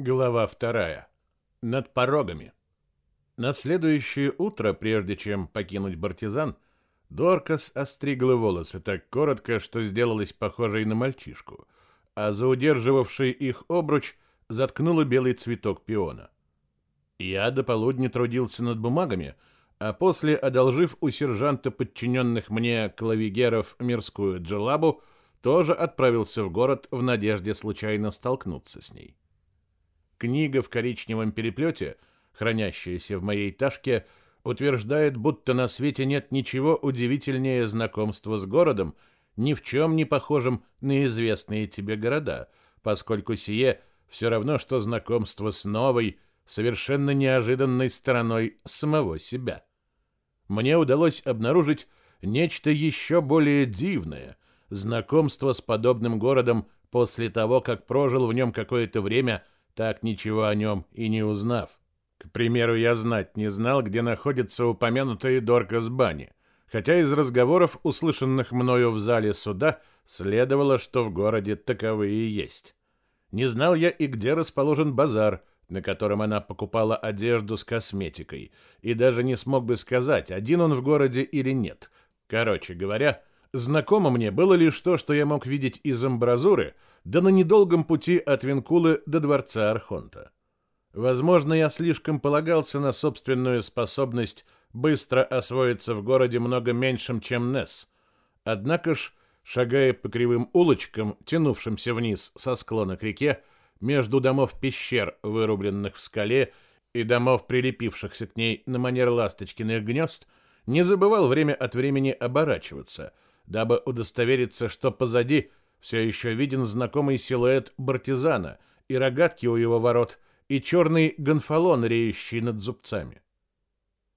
Глава вторая. Над порогами. На следующее утро, прежде чем покинуть Бартизан, Доркас остригла волосы так коротко, что сделалась похожей на мальчишку, а за удерживавший их обруч заткнула белый цветок пиона. Я до полудня трудился над бумагами, а после, одолжив у сержанта подчиненных мне клавигеров мирскую джелабу, тоже отправился в город в надежде случайно столкнуться с ней. Книга в коричневом переплете, хранящаяся в моей ташке, утверждает, будто на свете нет ничего удивительнее знакомства с городом, ни в чем не похожим на известные тебе города, поскольку сие все равно, что знакомство с новой, совершенно неожиданной стороной самого себя. Мне удалось обнаружить нечто еще более дивное – знакомство с подобным городом после того, как прожил в нем какое-то время – так ничего о нем и не узнав. К примеру, я знать не знал, где находится упомянутая Доркас бани, хотя из разговоров, услышанных мною в зале суда, следовало, что в городе таковые есть. Не знал я и где расположен базар, на котором она покупала одежду с косметикой, и даже не смог бы сказать, один он в городе или нет. Короче говоря, знакомо мне было лишь то, что я мог видеть из амбразуры — да на недолгом пути от Винкулы до дворца Архонта. Возможно, я слишком полагался на собственную способность быстро освоиться в городе много меньшим, чем Несс. Однако ж, шагая по кривым улочкам, тянувшимся вниз со склона к реке, между домов пещер, вырубленных в скале, и домов, прилепившихся к ней на манер ласточкиных гнезд, не забывал время от времени оборачиваться, дабы удостовериться, что позади все еще виден знакомый силуэт Бартизана и рогатки у его ворот, и черный гонфалон, реющий над зубцами.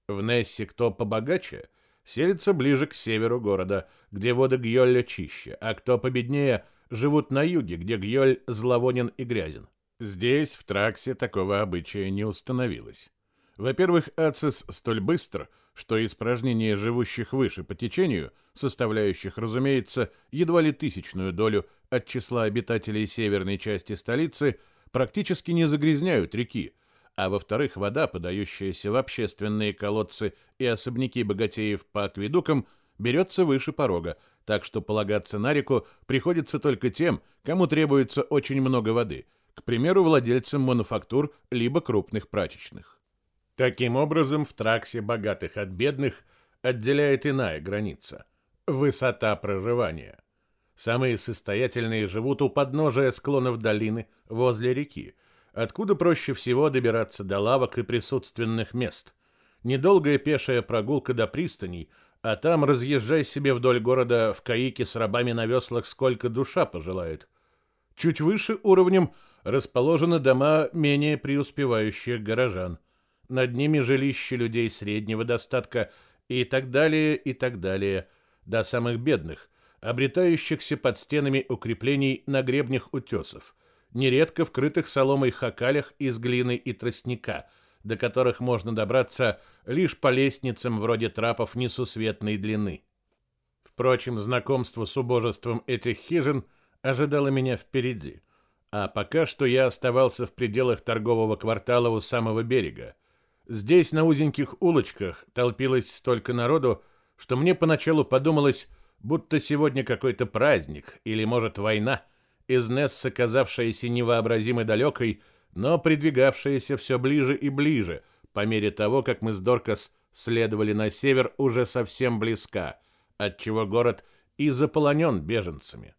В Нессе кто побогаче, селится ближе к северу города, где воды Гьолля чище, а кто победнее, живут на юге, где Гьоль зловонен и грязен. Здесь, в Траксе, такого обычая не установилось. Во-первых, Ацис столь быстр, что испражнения живущих выше по течению, составляющих, разумеется, едва ли тысячную долю от числа обитателей северной части столицы, практически не загрязняют реки, а во-вторых, вода, подающаяся в общественные колодцы и особняки богатеев по акведукам, берется выше порога, так что полагаться на реку приходится только тем, кому требуется очень много воды, к примеру, владельцам мануфактур либо крупных прачечных. Таким образом, в Траксе богатых от бедных отделяет иная граница – высота проживания. Самые состоятельные живут у подножия склонов долины возле реки, откуда проще всего добираться до лавок и присутственных мест. Недолгая пешая прогулка до пристаней, а там разъезжай себе вдоль города в каике с рабами на веслах сколько душа пожелает. Чуть выше уровнем расположены дома менее преуспевающих горожан – над ними жилища людей среднего достатка и так далее, и так далее, до самых бедных, обретающихся под стенами укреплений на гребнях утесов, нередко вкрытых соломой хакалях из глины и тростника, до которых можно добраться лишь по лестницам вроде трапов несусветной длины. Впрочем, знакомство с убожеством этих хижин ожидало меня впереди, а пока что я оставался в пределах торгового квартала у самого берега, Здесь, на узеньких улочках, толпилось столько народу, что мне поначалу подумалось, будто сегодня какой-то праздник или, может, война, из Несса, казавшаяся невообразимо далекой, но придвигавшаяся все ближе и ближе, по мере того, как мы с Доркас следовали на север уже совсем близка, отчего город и заполонен беженцами.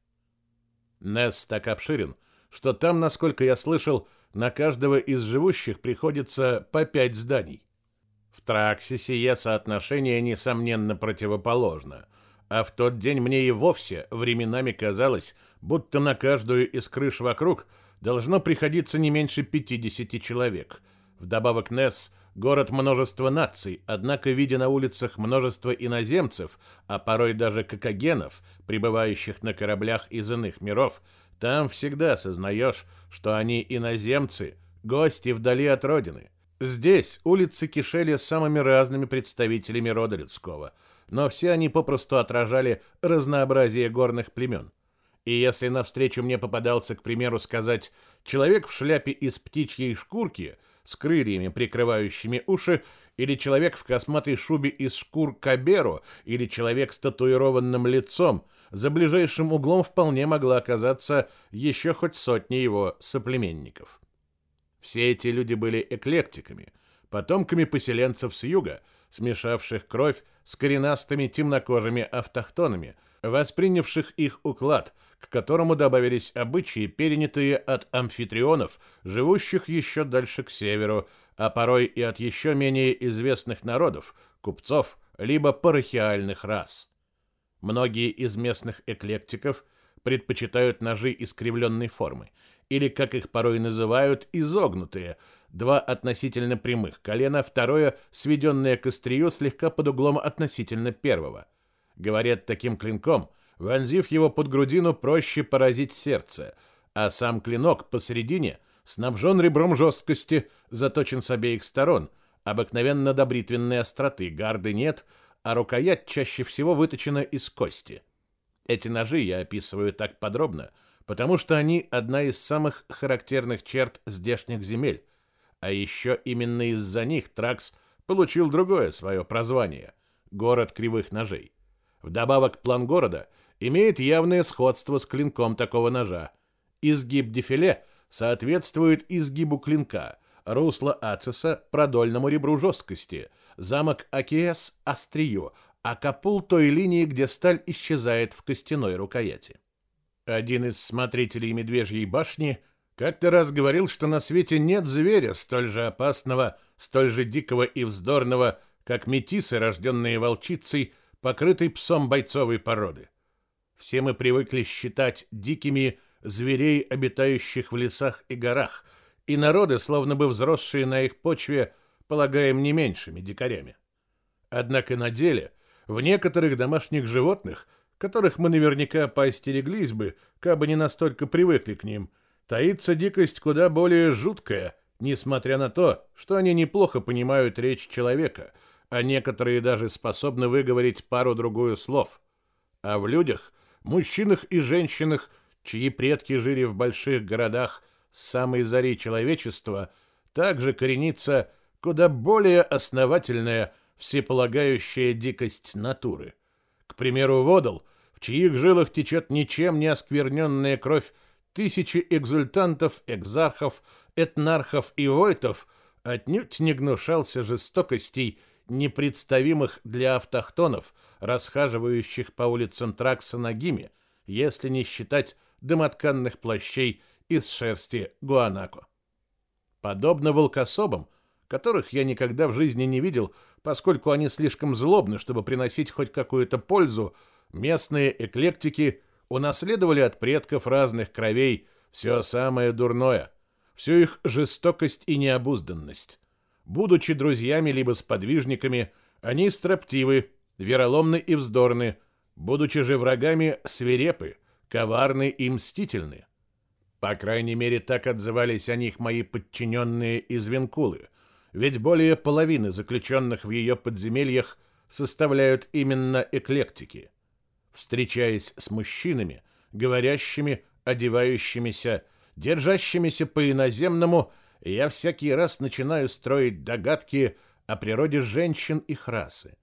Несс так обширен, что там, насколько я слышал, на каждого из живущих приходится по пять зданий. В Траксе сие соотношение, несомненно, противоположно, а в тот день мне и вовсе временами казалось, будто на каждую из крыш вокруг должно приходиться не меньше 50 человек. Вдобавок Несс – город множества наций, однако, видя на улицах множество иноземцев, а порой даже кокогенов, прибывающих на кораблях из иных миров – там всегда сознаешь, что они иноземцы, гости вдали от родины. Здесь улицы кишели самыми разными представителями рода людского, но все они попросту отражали разнообразие горных племен. И если навстречу мне попадался, к примеру, сказать человек в шляпе из птичьей шкурки с крыльями, прикрывающими уши, или человек в косматой шубе из шкур каберу, или человек с татуированным лицом, за ближайшим углом вполне могла оказаться еще хоть сотни его соплеменников. Все эти люди были эклектиками, потомками поселенцев с юга, смешавших кровь с коренастыми темнокожими автохтонами, воспринявших их уклад, к которому добавились обычаи, перенятые от амфитрионов, живущих еще дальше к северу, а порой и от еще менее известных народов, купцов, либо парахиальных рас. Многие из местных эклектиков предпочитают ножи искривленной формы, или, как их порой называют, изогнутые, два относительно прямых колена, второе, сведенное к острию, слегка под углом относительно первого. Говорят, таким клинком, вонзив его под грудину, проще поразить сердце, а сам клинок посередине снабжен ребром жесткости, заточен с обеих сторон, обыкновенно до бритвенной остроты, гарды нет — а рукоять чаще всего выточена из кости. Эти ножи я описываю так подробно, потому что они одна из самых характерных черт здешних земель, а еще именно из-за них Тракс получил другое свое прозвание – город кривых ножей. Вдобавок план города имеет явное сходство с клинком такого ножа. Изгиб дефиле соответствует изгибу клинка, русло ациса – продольному ребру жесткости – замок Акиэс – острие, а Капул – той линии, где сталь исчезает в костяной рукояти. Один из смотрителей Медвежьей башни как-то раз говорил, что на свете нет зверя столь же опасного, столь же дикого и вздорного, как метисы, рожденные волчицей, покрытой псом бойцовой породы. Все мы привыкли считать дикими зверей, обитающих в лесах и горах, и народы, словно бы взросшие на их почве, полагаем не меньшими дикарями. Однако на деле в некоторых домашних животных, которых мы наверняка поостереглись бы, кабы не настолько привыкли к ним, таится дикость куда более жуткая, несмотря на то, что они неплохо понимают речь человека, а некоторые даже способны выговорить пару-другую слов. А в людях, мужчинах и женщинах, чьи предки жили в больших городах с самой зари человечества, также коренится куда более основательная всеполагающая дикость натуры. К примеру, водол, в чьих жилах течет ничем не оскверненная кровь тысячи экзультантов, экзархов, этнархов и войтов, отнюдь не гнушался жестокостей, непредставимых для автохтонов, расхаживающих по улицам Тракса нагими, если не считать домотканных плащей из шерсти гуанако. Подобно волкособам, которых я никогда в жизни не видел, поскольку они слишком злобны, чтобы приносить хоть какую-то пользу, местные эклектики унаследовали от предков разных кровей все самое дурное, всю их жестокость и необузданность. Будучи друзьями либо сподвижниками, они строптивы, вероломны и вздорны, будучи же врагами свирепы, коварны и мстительны. По крайней мере, так отзывались о них мои подчиненные из Венкулы ведь более половины заключенных в ее подземельях составляют именно эклектики. Встречаясь с мужчинами, говорящими, одевающимися, держащимися по-иноземному, я всякий раз начинаю строить догадки о природе женщин их расы.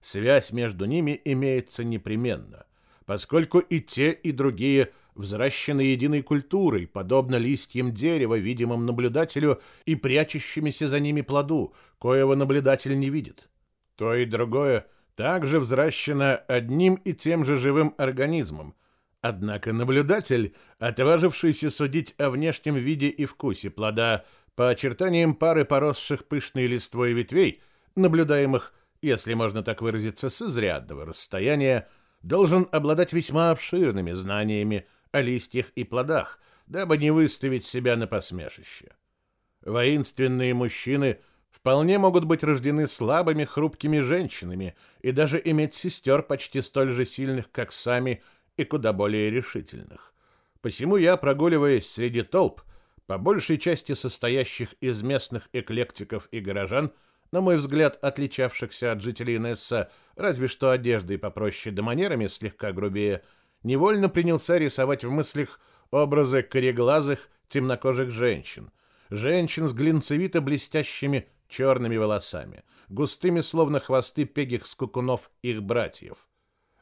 Связь между ними имеется непременно, поскольку и те, и другие – взращены единой культурой, подобно листьям дерева, видимым наблюдателю и прячущимися за ними плоду, коего наблюдатель не видит. То и другое также взращено одним и тем же живым организмом. Однако наблюдатель, отважившийся судить о внешнем виде и вкусе плода по очертаниям пары поросших пышной листвой ветвей, наблюдаемых, если можно так выразиться, с изрядного расстояния, должен обладать весьма обширными знаниями о листьях и плодах, дабы не выставить себя на посмешище. Воинственные мужчины вполне могут быть рождены слабыми, хрупкими женщинами и даже иметь сестер почти столь же сильных, как сами, и куда более решительных. Посему я, прогуливаясь среди толп, по большей части состоящих из местных эклектиков и горожан, на мой взгляд, отличавшихся от жителей Несса разве что одеждой попроще да манерами слегка грубее, невольно принялся рисовать в мыслях образы кореглазых, темнокожих женщин, женщин с глинцевито-блестящими черными волосами, густыми, словно хвосты пегих скукунов их братьев,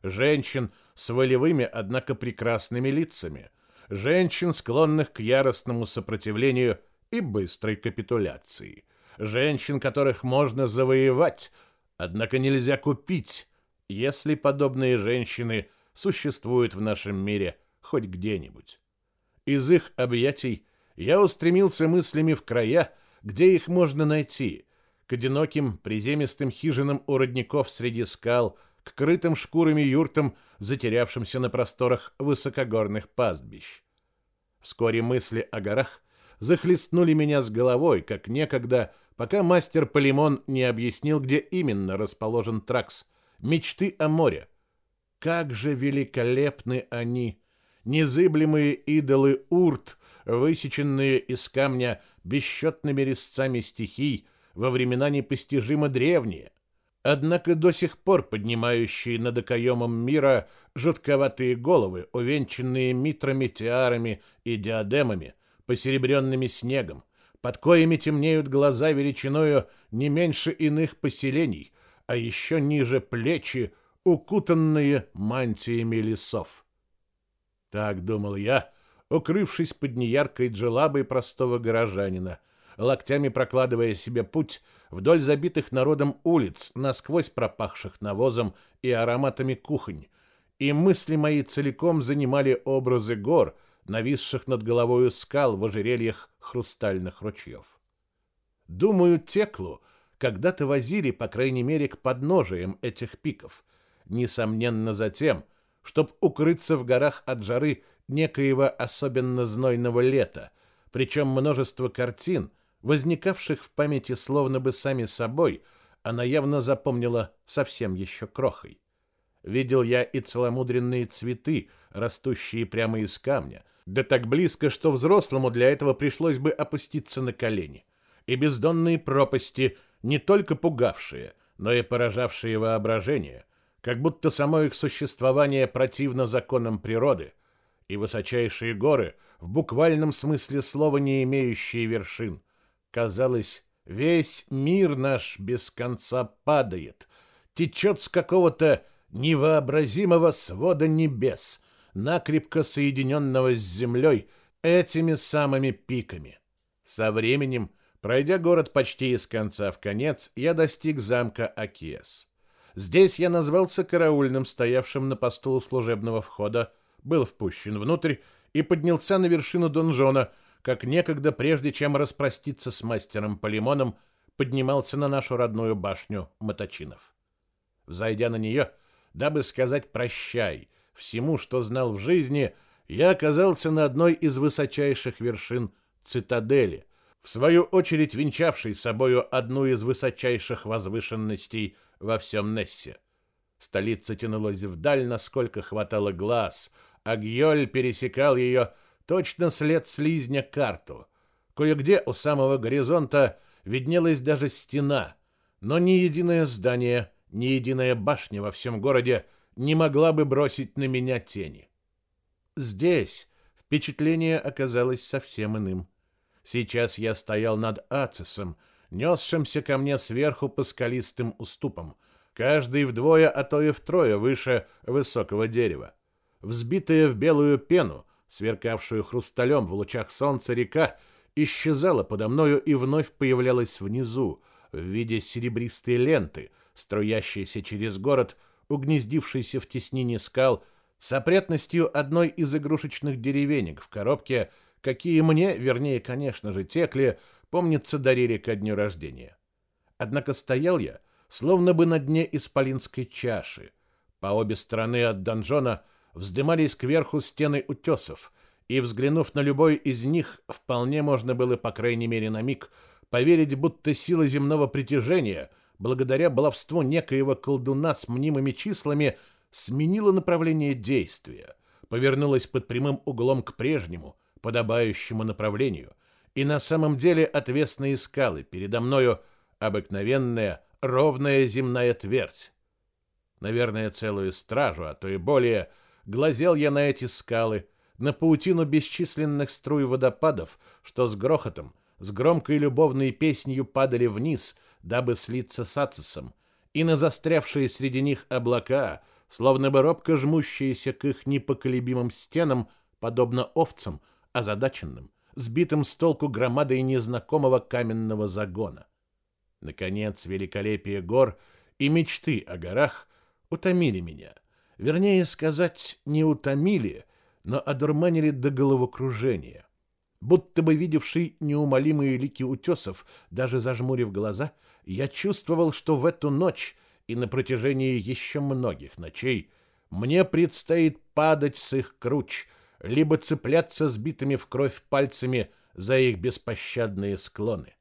женщин с волевыми, однако прекрасными лицами, женщин, склонных к яростному сопротивлению и быстрой капитуляции, женщин, которых можно завоевать, однако нельзя купить, если подобные женщины существуют в нашем мире хоть где-нибудь. Из их объятий я устремился мыслями в края, где их можно найти, к одиноким приземистым хижинам у родников среди скал, к крытым шкурами юртам, затерявшимся на просторах высокогорных пастбищ. Вскоре мысли о горах захлестнули меня с головой, как некогда, пока мастер Полимон не объяснил, где именно расположен Тракс. Мечты о море. Как же великолепны они! Незыблемые идолы Урт, высеченные из камня бесчетными резцами стихий, во времена непостижимо древние, однако до сих пор поднимающие над окоемом мира жутковатые головы, увенчанные митрами, тиарами и диадемами, посеребренными снегом, под коями темнеют глаза величиною не меньше иных поселений, а еще ниже плечи, укутанные мантиями лесов. Так думал я, укрывшись под неяркой джелабой простого горожанина, локтями прокладывая себе путь вдоль забитых народом улиц, насквозь пропахших навозом и ароматами кухонь, и мысли мои целиком занимали образы гор, нависших над головою скал в ожерельях хрустальных ручьев. Думаю, Теклу когда-то возили, по крайней мере, к подножиям этих пиков, несомненно за тем, чтобы укрыться в горах от жары некоего особенно знойного лета, причем множество картин, возникавших в памяти словно бы сами собой, она явно запомнила совсем еще крохой. Видел я и целомудренные цветы, растущие прямо из камня, да так близко, что взрослому для этого пришлось бы опуститься на колени, и бездонные пропасти, не только пугавшие, но и поражавшие воображение, как будто само их существование противно законам природы, и высочайшие горы, в буквальном смысле слова не имеющие вершин. Казалось, весь мир наш без конца падает, течет с какого-то невообразимого свода небес, накрепко соединенного с землей этими самыми пиками. Со временем, пройдя город почти из конца в конец, я достиг замка Акиес. Здесь я назвался караульным, стоявшим на посту служебного входа, был впущен внутрь и поднялся на вершину донжона, как некогда, прежде чем распроститься с мастером Полимоном, поднимался на нашу родную башню Моточинов. Взойдя на нее, дабы сказать «прощай» всему, что знал в жизни, я оказался на одной из высочайших вершин цитадели, в свою очередь венчавшей собою одну из высочайших возвышенностей во всем Нессе. Столица тянулась вдаль, насколько хватало глаз, а Гьоль пересекал ее точно след слизня карту. Кое-где у самого горизонта виднелась даже стена, но ни единое здание ни единая башня во всем городе не могла бы бросить на меня тени. Здесь впечатление оказалось совсем иным. Сейчас я стоял над Ацисом, несшимся ко мне сверху по скалистым уступам, каждый вдвое, а то и втрое выше высокого дерева. Взбитая в белую пену, сверкавшую хрусталем в лучах солнца река, исчезала подо мною и вновь появлялась внизу, в виде серебристой ленты — струящийся через город, угнездившийся в теснине скал, с опрятностью одной из игрушечных деревенек в коробке, какие мне, вернее, конечно же, текли, помнится, дарили ко дню рождения. Однако стоял я, словно бы на дне исполинской чаши. По обе стороны от донжона вздымались кверху стены утесов, и, взглянув на любой из них, вполне можно было, по крайней мере на миг, поверить, будто сила земного притяжения — благодаря баловству некоего колдуна с мнимыми числами, сменила направление действия, повернулась под прямым углом к прежнему, подобающему направлению, и на самом деле отвесные скалы. Передо мною обыкновенная ровная земная твердь. Наверное, целую стражу, а то и более, глазел я на эти скалы, на паутину бесчисленных струй водопадов, что с грохотом, с громкой любовной песнью падали вниз, дабы слиться с Ацисом, и на застрявшие среди них облака, словно бы робко жмущиеся к их непоколебимым стенам, подобно овцам, озадаченным, сбитым с толку громадой незнакомого каменного загона. Наконец, великолепие гор и мечты о горах утомили меня. Вернее сказать, не утомили, но одурманили до головокружения. Будто бы видевший неумолимые лики утесов, даже зажмурив глаза, я чувствовал, что в эту ночь и на протяжении еще многих ночей мне предстоит падать с их круч, либо цепляться сбитыми в кровь пальцами за их беспощадные склоны.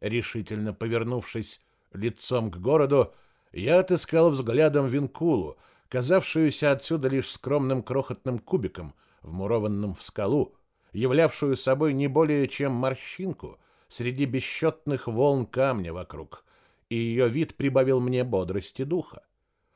Решительно повернувшись лицом к городу, я отыскал взглядом Винкулу, казавшуюся отсюда лишь скромным крохотным кубиком, вмурованным в скалу, являвшую собой не более чем морщинку среди бесчетных волн камня вокруг, и ее вид прибавил мне бодрости духа.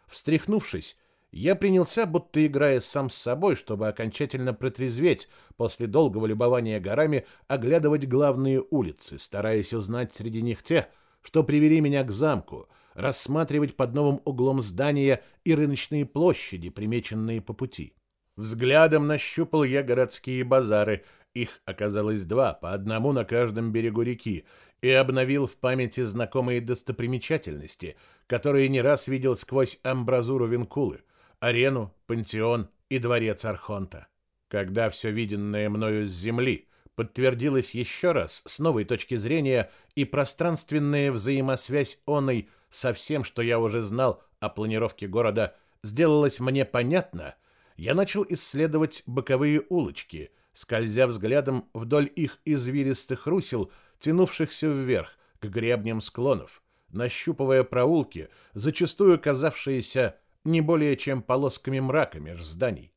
Встряхнувшись, я принялся, будто играя сам с собой, чтобы окончательно протрезветь после долгого любования горами, оглядывать главные улицы, стараясь узнать среди них те, что привели меня к замку, рассматривать под новым углом здания и рыночные площади, примеченные по пути. Взглядом нащупал я городские базары, их оказалось два, по одному на каждом берегу реки, и обновил в памяти знакомые достопримечательности, которые не раз видел сквозь амбразуру Винкулы, арену, пантеон и дворец Архонта. Когда все виденное мною с земли подтвердилось еще раз с новой точки зрения и пространственная взаимосвязь оной со всем, что я уже знал о планировке города, сделалось мне понятно, я начал исследовать боковые улочки, скользя взглядом вдоль их извилистых русел, тянувшихся вверх к гребням склонов, нащупывая проулки, зачастую казавшиеся не более чем полосками мрака меж зданий.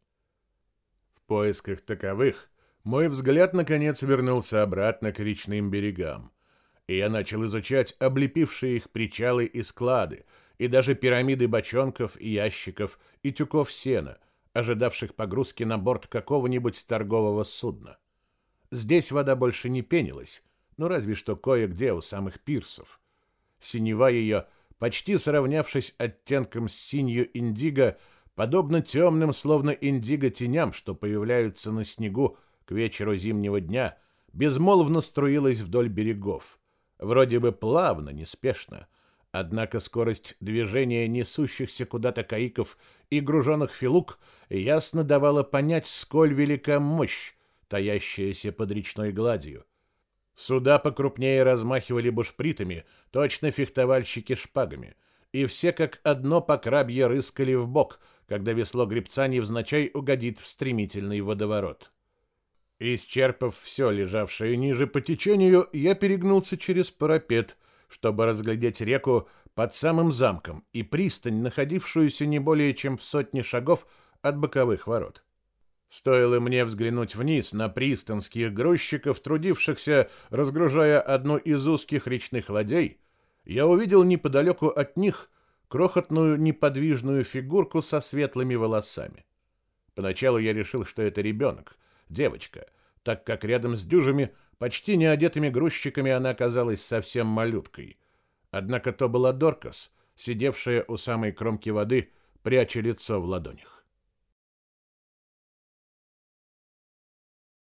В поисках таковых мой взгляд наконец вернулся обратно к речным берегам и я начал изучать облепившие их причалы и склады, и даже пирамиды бочонков и ящиков и тюков сена, ожидавших погрузки на борт какого-нибудь торгового судна. Здесь вода больше не пенилась, ну разве что кое-где у самых пирсов. Синева ее, почти сравнявшись оттенком с синью индиго, подобно темным, словно индиго теням, что появляются на снегу к вечеру зимнего дня, безмолвно струилась вдоль берегов, Вроде бы плавно, неспешно, однако скорость движения несущихся куда-то каиков и груженных филук ясно давала понять, сколь велика мощь, таящаяся под речной гладью. Суда покрупнее размахивали бушпритами, точно фехтовальщики шпагами, и все как одно по крабье рыскали в бок, когда весло гребца невзначай угодит в стремительный водоворот. Исчерпав все лежавшее ниже по течению, я перегнулся через парапет, чтобы разглядеть реку под самым замком и пристань, находившуюся не более чем в сотне шагов от боковых ворот. Стоило мне взглянуть вниз на пристанских грузчиков, трудившихся, разгружая одну из узких речных ладей, я увидел неподалеку от них крохотную неподвижную фигурку со светлыми волосами. Поначалу я решил, что это ребенок — девочка, так как рядом с дюжими, почти не одетыми грузчиками она казалась совсем малюткой. Однако то была Доркас, сидевшая у самой кромки воды, пряча лицо в ладонях.